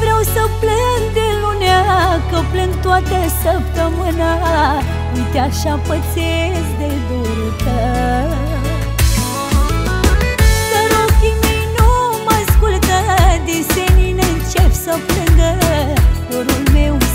vreau să plâng de lunea Că plâng toată săptămâna. Uite așa pățesc de dorul tău Dar ochii mei nu mă ascultă Din senin încep să plângă. Dorul meu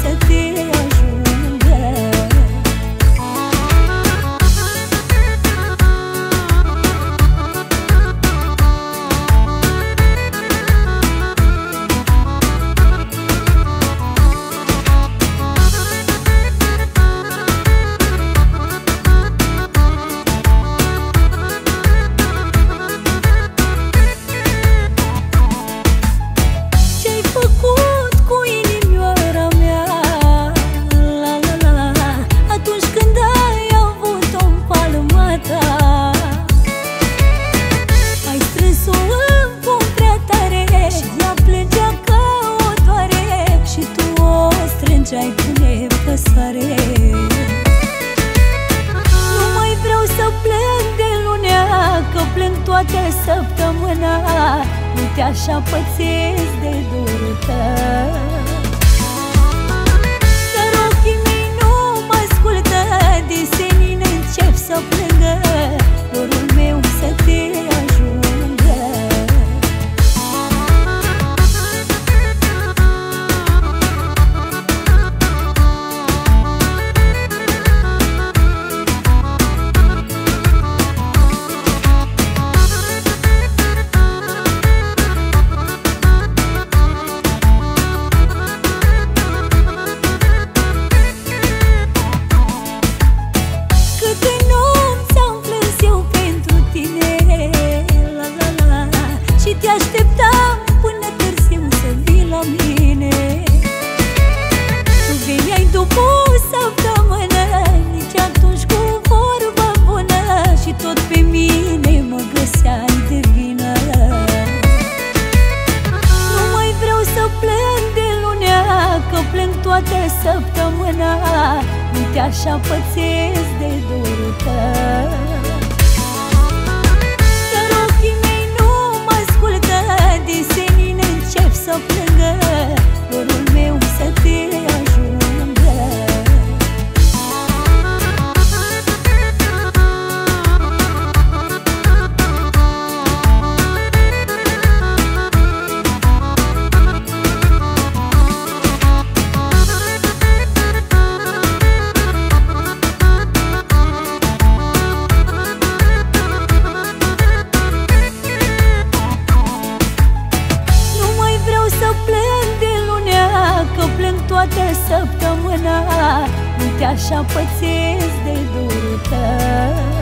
strângeai cu nepăsare Nu mai vreau să plâng de lunea Că plâng toată săptămâna. Uite așa pățesc de dorul tău Uite așa pățesc de dorul tău toată săptămâna Uite așa pățesc de dorul tău